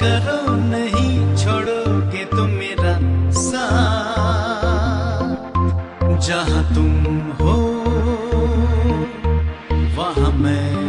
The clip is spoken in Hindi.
करो नहीं छोड़ोगे तुम मेरा साथ। जहाँ तुम हो वहाँ मैं